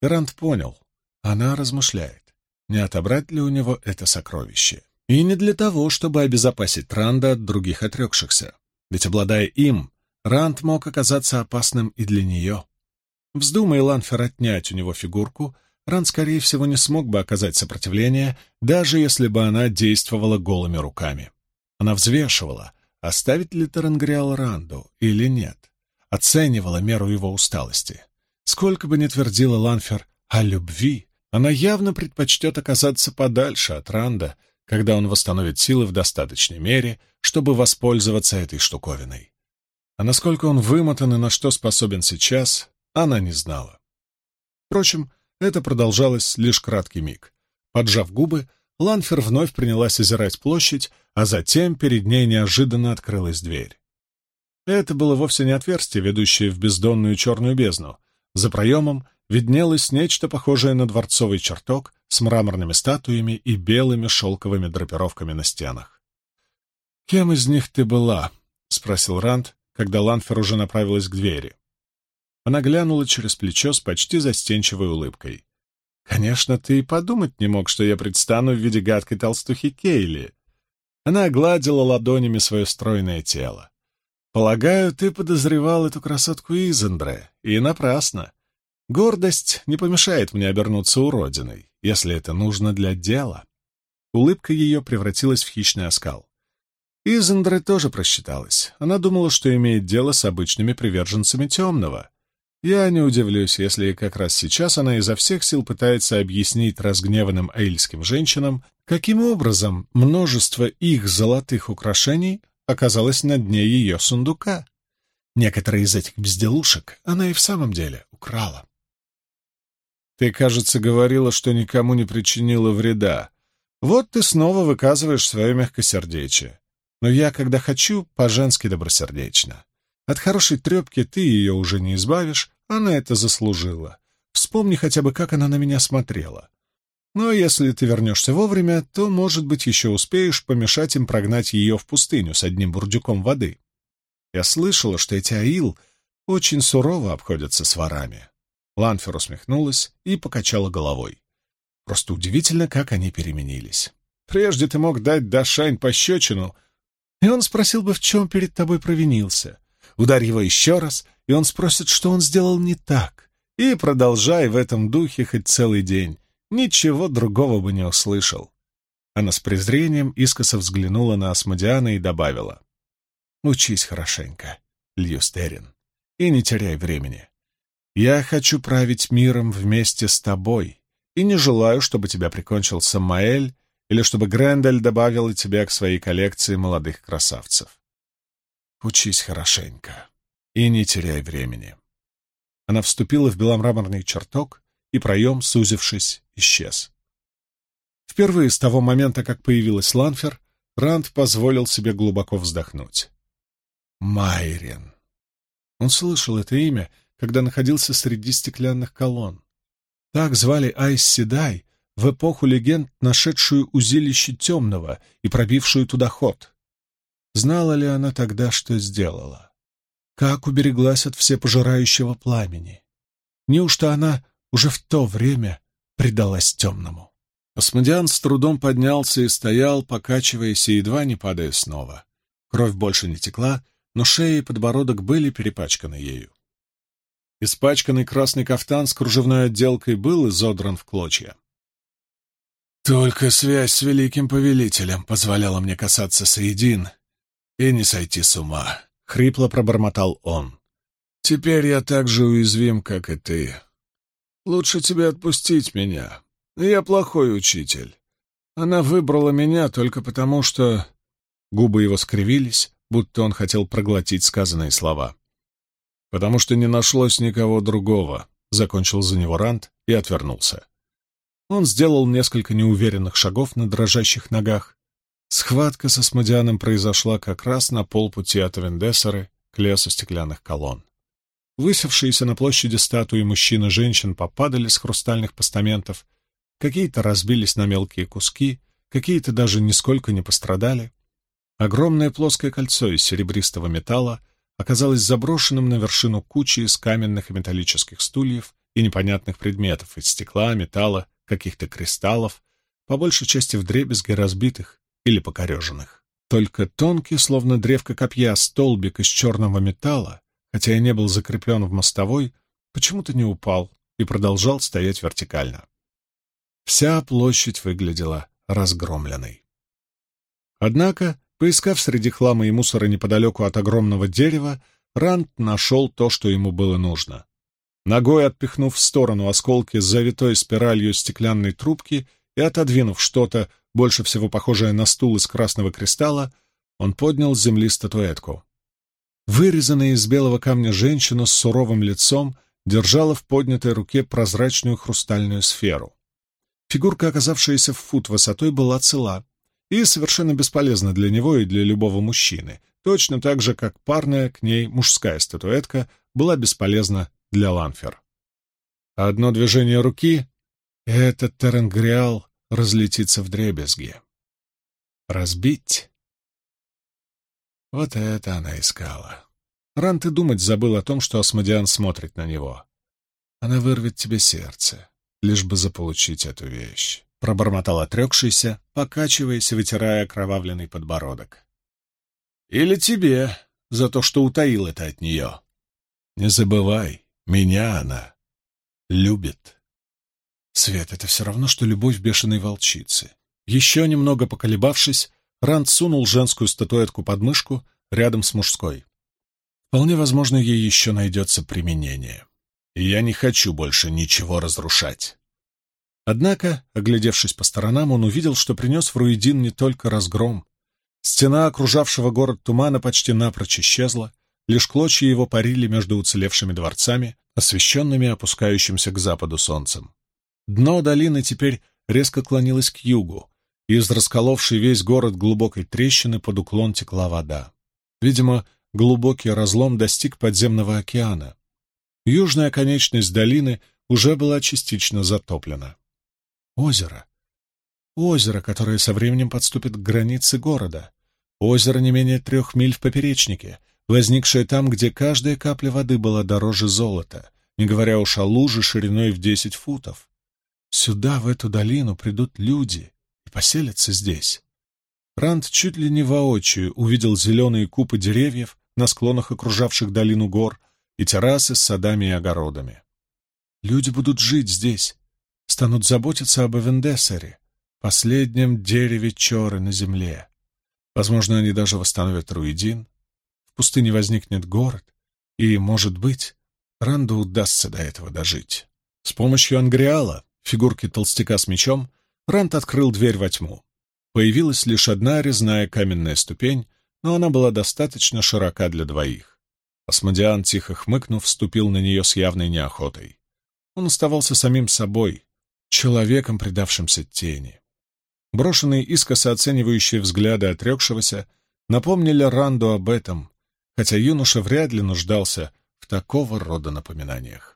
и понял, она размышляет, не отобрать ли у него это сокровище. И не для того, чтобы обезопасить Ранда от других отрекшихся, ведь, обладая им, Ранд мог оказаться опасным и для нее. Вздумай Ланфер отнять у него фигурку, Ранд, скорее всего, не смог бы оказать сопротивление, даже если бы она действовала голыми руками. Она взвешивала, оставить ли Тарангриал Ранду или нет оценивала меру его усталости. Сколько бы ни твердила Ланфер о любви, она явно предпочтет оказаться подальше от Ранда, когда он восстановит силы в достаточной мере, чтобы воспользоваться этой штуковиной. А насколько он вымотан и на что способен сейчас, она не знала. Впрочем, это продолжалось лишь краткий миг. Поджав губы, Ланфер вновь принялась озирать площадь, а затем перед ней неожиданно открылась дверь. Это было вовсе не отверстие, ведущее в бездонную черную бездну. За проемом виднелось нечто похожее на дворцовый чертог с мраморными статуями и белыми шелковыми драпировками на стенах. «Кем из них ты была?» — спросил Ранд, когда Ланфер уже направилась к двери. Она глянула через плечо с почти застенчивой улыбкой. «Конечно, ты и подумать не мог, что я предстану в виде гадкой толстухи Кейли». Она огладила ладонями свое стройное тело. Полагаю, ты подозревал эту красотку Изендре, и напрасно. Гордость не помешает мне обернуться уродиной, если это нужно для дела. Улыбка ее превратилась в хищный оскал. Изендре тоже просчиталась. Она думала, что имеет дело с обычными приверженцами темного. Я не удивлюсь, если как раз сейчас она изо всех сил пытается объяснить разгневанным эйльским женщинам, каким образом множество их золотых украшений оказалась на дне ее сундука. Некоторые из этих безделушек она и в самом деле украла. Ты, кажется, говорила, что никому не причинила вреда. Вот ты снова выказываешь свое мягкосердечие. Но я, когда хочу, по-женски добросердечно. От хорошей трепки ты ее уже не избавишь, она это заслужила. Вспомни хотя бы, как она на меня смотрела. Но если ты вернешься вовремя, то, может быть, еще успеешь помешать им прогнать ее в пустыню с одним бурдюком воды. Я слышала, что эти аил очень сурово обходятся с ворами. Ланфер усмехнулась и покачала головой. Просто удивительно, как они переменились. Прежде ты мог дать Дашань пощечину, и он спросил бы, в чем перед тобой провинился. Ударь его еще раз, и он спросит, что он сделал не так. И продолжай в этом духе хоть целый день ничего другого бы не услышал. Она с презрением искоса взглянула на Асмодиана и добавила. «Учись хорошенько, Льюстерин, и не теряй времени. Я хочу править миром вместе с тобой, и не желаю, чтобы тебя прикончил Самаэль или чтобы Грендель добавила тебя к своей коллекции молодых красавцев. Учись хорошенько и не теряй времени». Она вступила в беломраморный чертог, и проем, сузившись, исчез. Впервые с того момента, как появилась Ланфер, Ранд позволил себе глубоко вздохнуть. Майрин. Он слышал это имя, когда находился среди стеклянных колонн. Так звали Айс Седай, в эпоху легенд, нашедшую узилище темного и пробившую туда ход. Знала ли она тогда, что сделала? Как убереглась от всепожирающего пламени? Неужто она уже в то время предалась темному. Осмодиан с трудом поднялся и стоял, покачиваясь и едва не падая снова. Кровь больше не текла, но шея и подбородок были перепачканы ею. Испачканный красный кафтан с кружевной отделкой был изодран в клочья. Только связь с великим повелителем позволяла мне касаться Саидин и не сойти с ума, — хрипло пробормотал он. Теперь я так же уязвим, как и ты. Лучше тебе отпустить меня. Я плохой учитель. Она выбрала меня только потому, что... Губы его скривились, будто он хотел проглотить сказанные слова. «Потому что не нашлось никого другого», — закончил за него Рант и отвернулся. Он сделал несколько неуверенных шагов на дрожащих ногах. Схватка со Смодианом произошла как раз на полпути от Вендессеры к лесу стеклянных колонн. Высевшиеся на площади статуи мужчин и женщин попадали с хрустальных постаментов, какие-то разбились на мелкие куски, какие-то даже нисколько не пострадали. Огромное плоское кольцо из серебристого металла оказалось заброшенным на вершину кучи из каменных и металлических стульев и непонятных предметов из стекла, металла, каких-то кристаллов, по большей части вдребезги разбитых или покореженных. Только тонкий, словно древко копья, столбик из черного металла хотя и не был закреплен в мостовой, почему-то не упал и продолжал стоять вертикально. Вся площадь выглядела разгромленной. Однако, поискав среди хлама и мусора неподалеку от огромного дерева, Ранд нашел то, что ему было нужно. Ногой отпихнув в сторону осколки с завитой спиралью стеклянной трубки и отодвинув что-то, больше всего похожее на стул из красного кристалла, он поднял с земли статуэтку. Вырезанная из белого камня женщина с суровым лицом держала в поднятой руке прозрачную хрустальную сферу. Фигурка, оказавшаяся в фут высотой, была цела и совершенно бесполезна для него и для любого мужчины, точно так же, как парная к ней мужская статуэтка была бесполезна для Ланфер. Одно движение руки — этот Теренгриал разлетится в дребезги. Разбить вот это она искала. Рант и думать забыл о том, что Асмодиан смотрит на него. Она вырвет тебе сердце, лишь бы заполучить эту вещь. Пробормотал отрекшийся, покачиваясь и вытирая окровавленный подбородок. Или тебе, за то, что утаил это от нее. Не забывай, меня она любит. Свет — это все равно, что любовь бешеной волчицы. Еще немного поколебавшись, Ранд сунул женскую статуэтку под мышку рядом с мужской. Вполне возможно, ей еще найдется применение. И я не хочу больше ничего разрушать. Однако, оглядевшись по сторонам, он увидел, что принес в Руидин не только разгром. Стена, окружавшего город тумана, почти напрочь исчезла, лишь клочья его парили между уцелевшими дворцами, освещенными опускающимся к западу солнцем. Дно долины теперь резко клонилось к югу, из расколовшей весь город глубокой трещины под уклон текла вода. Видимо, глубокий разлом достиг подземного океана. Южная конечность долины уже была частично затоплена. Озеро. Озеро, которое со временем подступит к границе города. Озеро не менее трех миль в поперечнике, возникшее там, где каждая капля воды была дороже золота, не говоря уж о луже шириной в десять футов. Сюда, в эту долину, придут люди, и поселятся здесь. Ранд чуть ли не воочию увидел зеленые купы деревьев на склонах окружавших долину гор и террасы с садами и огородами. Люди будут жить здесь, станут заботиться об Эвендессере, последнем дереве Чоры на земле. Возможно, они даже восстановят Руидин. В пустыне возникнет город, и, может быть, Ранду удастся до этого дожить. С помощью Ангриала, фигурки толстяка с мечом, Рант открыл дверь во тьму. Появилась лишь одна резная каменная ступень, но она была достаточно широка для двоих. Асмодиан, тихо хмыкнув, вступил на нее с явной неохотой. Он оставался самим собой, человеком, предавшимся тени. Брошенные искоса оценивающие взгляды отрекшегося напомнили Ранду об этом, хотя юноша вряд ли нуждался в такого рода напоминаниях.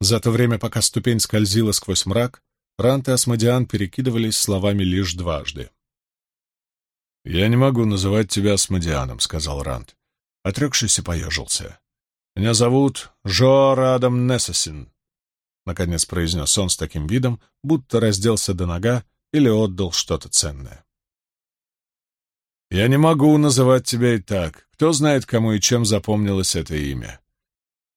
За то время, пока ступень скользила сквозь мрак, Рант и Асмодиан перекидывались словами лишь дважды. «Я не могу называть тебя Асмодианом», — сказал Рант. Отрекшийся поежился. «Меня зовут Жор Адам Нессесин», — наконец произнес он с таким видом, будто разделся до нога или отдал что-то ценное. «Я не могу называть тебя и так. Кто знает, кому и чем запомнилось это имя.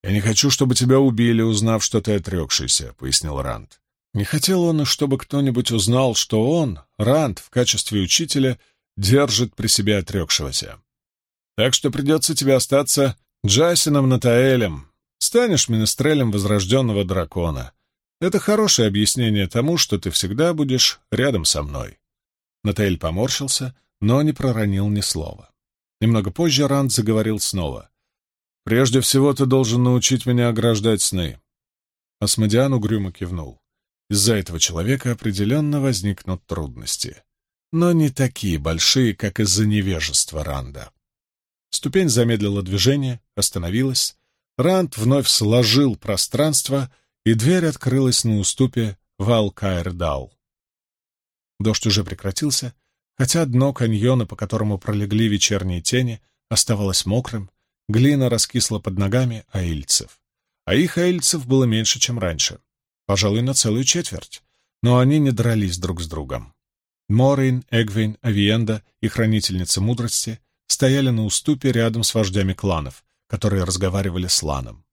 «Я не хочу, чтобы тебя убили, узнав, что ты отрекшийся», — пояснил Ранд. Не хотел он, чтобы кто-нибудь узнал, что он, Ранд, в качестве учителя, держит при себе отрекшегося. Так что придется тебе остаться Джасином Натаэлем, станешь министрелем возрожденного дракона. Это хорошее объяснение тому, что ты всегда будешь рядом со мной. Натаэль поморщился, но не проронил ни слова. Немного позже Ранд заговорил снова. «Прежде всего ты должен научить меня ограждать сны». Асмодиан угрюмо кивнул. Из-за этого человека определенно возникнут трудности. Но не такие большие, как из-за невежества Ранда. Ступень замедлила движение, остановилась. Ранд вновь сложил пространство, и дверь открылась на уступе в Алкаэрдал. Дождь уже прекратился, хотя дно каньона, по которому пролегли вечерние тени, оставалось мокрым, Глина раскисла под ногами аильцев. А их аильцев было меньше, чем раньше. Пожалуй, на целую четверть. Но они не дрались друг с другом. Морейн, Эгвейн, Авиенда и Хранительница Мудрости стояли на уступе рядом с вождями кланов, которые разговаривали с Ланом.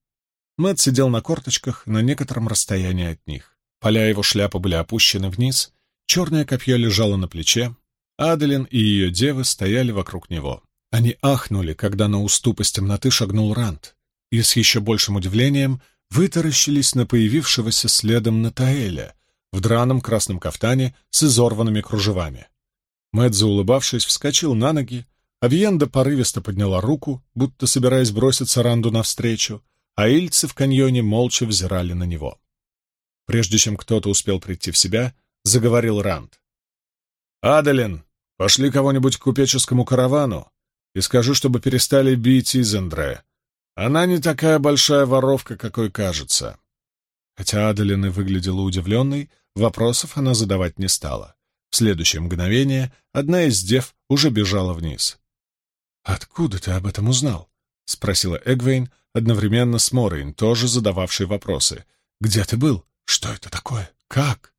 Мэтт сидел на корточках на некотором расстоянии от них. Поля его шляпы были опущены вниз, черное копье лежало на плече, Аделин и ее девы стояли вокруг него. Они ахнули, когда на уступ из темноты шагнул Рант, и с еще большим удивлением вытаращились на появившегося следом Натаэля в драном красном кафтане с изорванными кружевами. Мэтт, улыбавшись, вскочил на ноги, Авиенда порывисто подняла руку, будто собираясь броситься Ранду навстречу, а ильцы в каньоне молча взирали на него. Прежде чем кто-то успел прийти в себя, заговорил Ранд. «Адалин, пошли кого-нибудь к купеческому каравану и скажи, чтобы перестали бить Изендре. Она не такая большая воровка, какой кажется». Хотя Адалин и выглядела удивленной, вопросов она задавать не стала. В следующее мгновение одна из дев уже бежала вниз. «Откуда ты об этом узнал?» — спросила Эгвейн, одновременно с Морейн, тоже задававшей вопросы. «Где ты был? Что это такое? Как?»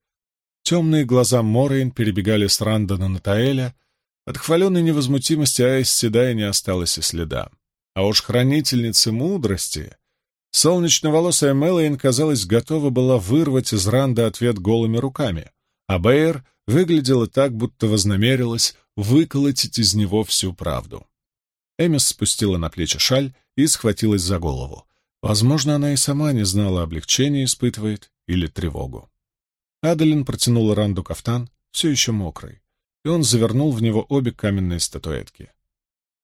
Темные глаза Морейн перебегали с Ранда на Натаэля, от хваленой невозмутимости Айз Седай не осталось и следа. А уж хранительницы мудрости... Солнечноволосая Мелэйн, казалось, готова была вырвать из Ранда ответ голыми руками, а Бэйр выглядела так, будто вознамерилась выколотить из него всю правду. Эмис спустила на плечи шаль и схватилась за голову. Возможно, она и сама не знала, облегчение испытывает или тревогу. Адалин протянула Ранду кафтан, все еще мокрый и он завернул в него обе каменные статуэтки.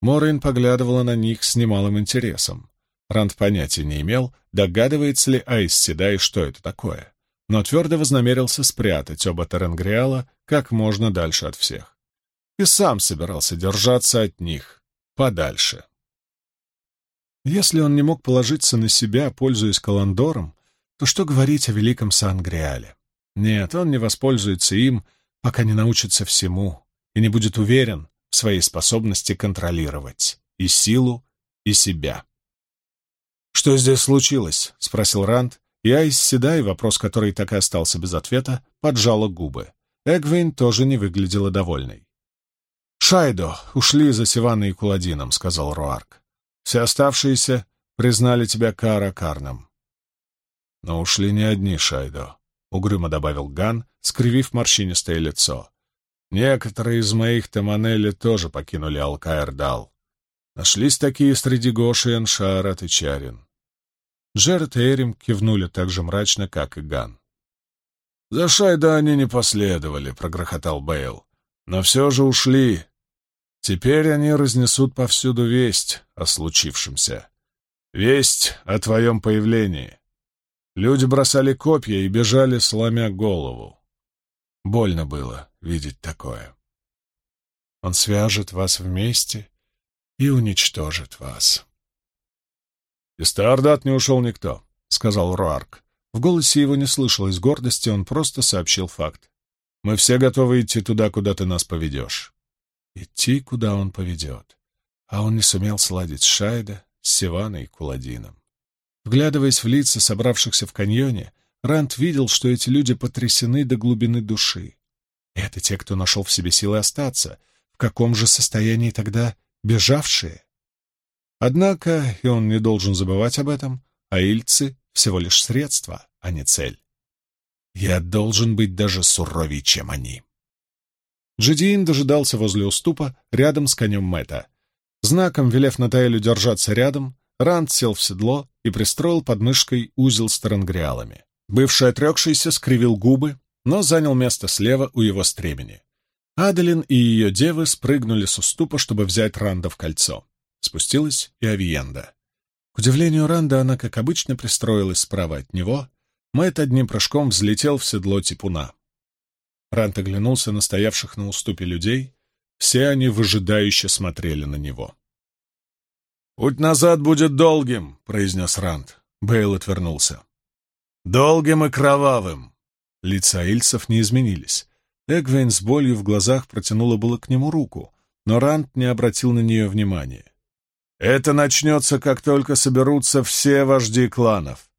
Морейн поглядывала на них с немалым интересом. Ранд понятия не имел, догадывается ли Айс Седай, что это такое, но твердо вознамерился спрятать оба Теренгриала как можно дальше от всех. И сам собирался держаться от них подальше. Если он не мог положиться на себя, пользуясь Каландором, то что говорить о великом Сан-Гриале? Нет, он не воспользуется им, пока не научится всему и не будет уверен в своей способности контролировать и силу, и себя. «Что здесь случилось?» — спросил Ранд, и Айс Седай, вопрос который так и остался без ответа, поджала губы. Эгвейн тоже не выглядела довольной. «Шайдо ушли за Сиваной и Куладином», — сказал Руарк. «Все оставшиеся признали тебя Кара Карном». «Но ушли не одни, Шайдо», — угрюмо добавил Ган, скривив морщинистое лицо. «Некоторые из моих Таманелли тоже покинули Алкаэрдал. Нашлись такие среди Гоши, Эншарат и Чарин». Джеред и Эрим кивнули так же мрачно, как и Ган. «За Шайда они не последовали», — прогрохотал Бейл. «Но все же ушли. Теперь они разнесут повсюду весть о случившемся. Весть о твоем появлении. Люди бросали копья и бежали, сломя голову. Больно было видеть такое. Он свяжет вас вместе и уничтожит вас. «Из Таордат не ушел никто», — сказал Руарк. В голосе его не слышалось гордости, он просто сообщил факт. «Мы все готовы идти туда, куда ты нас поведешь». Идти, куда он поведет. А он не сумел сладить Шайда, с Сиваной и Куладином. Вглядываясь в лица собравшихся в каньоне, Рант видел, что эти люди потрясены до глубины души. Это те, кто нашел в себе силы остаться, в каком же состоянии тогда бежавшие? Однако, и он не должен забывать об этом, аильцы — всего лишь средство, а не цель. Я должен быть даже суровее, чем они. Джидиин дожидался возле уступа, рядом с конем Мэта. Знаком, велев Натаэлю держаться рядом, Ранд сел в седло и пристроил под мышкой узел с тарангриалами. Бывший отрекшийся скривил губы, но занял место слева у его стремени. Аделин и ее девы спрыгнули с уступа, чтобы взять Ранда в кольцо. Спустилась и Авиенда. К удивлению Ранда, она, как обычно, пристроилась справа от него. Мэтт одним прыжком взлетел в седло типуна. Ранд оглянулся на стоявших на уступе людей. Все они выжидающе смотрели на него. «Путь назад будет долгим», — произнес Ранд. Бейл отвернулся. «Долгим и кровавым». Лица ильцев не изменились. Эгвейн с болью в глазах протянула было к нему руку, но Ранд не обратил на нее внимания. «Это начнется, как только соберутся все вожди кланов».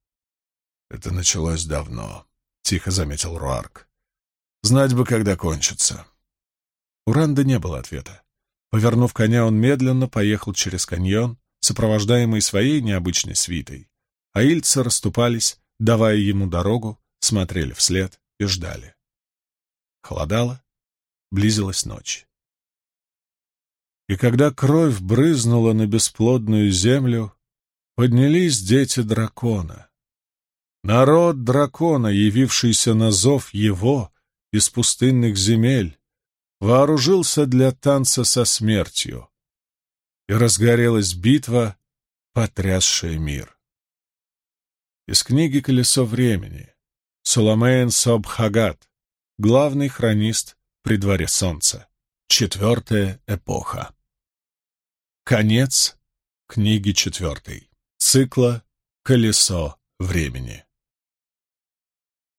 «Это началось давно», — тихо заметил Руарк. «Знать бы, когда кончится». У Ранда не было ответа. Повернув коня, он медленно поехал через каньон, сопровождаемый своей необычной свитой. А ильцы расступались, давая ему дорогу, смотрели вслед и ждали. Холодало, близилась ночь. И когда кровь брызнула на бесплодную землю, поднялись дети дракона. Народ дракона, явившийся на зов его из пустынных земель, вооружился для танца со смертью, и разгорелась битва, потрясшая мир. Из книги «Колесо времени» Суламейн Собхагат, главный хронист при дворе солнца. Четвертая эпоха. Конец книги четвертой. Цикла «Колесо времени».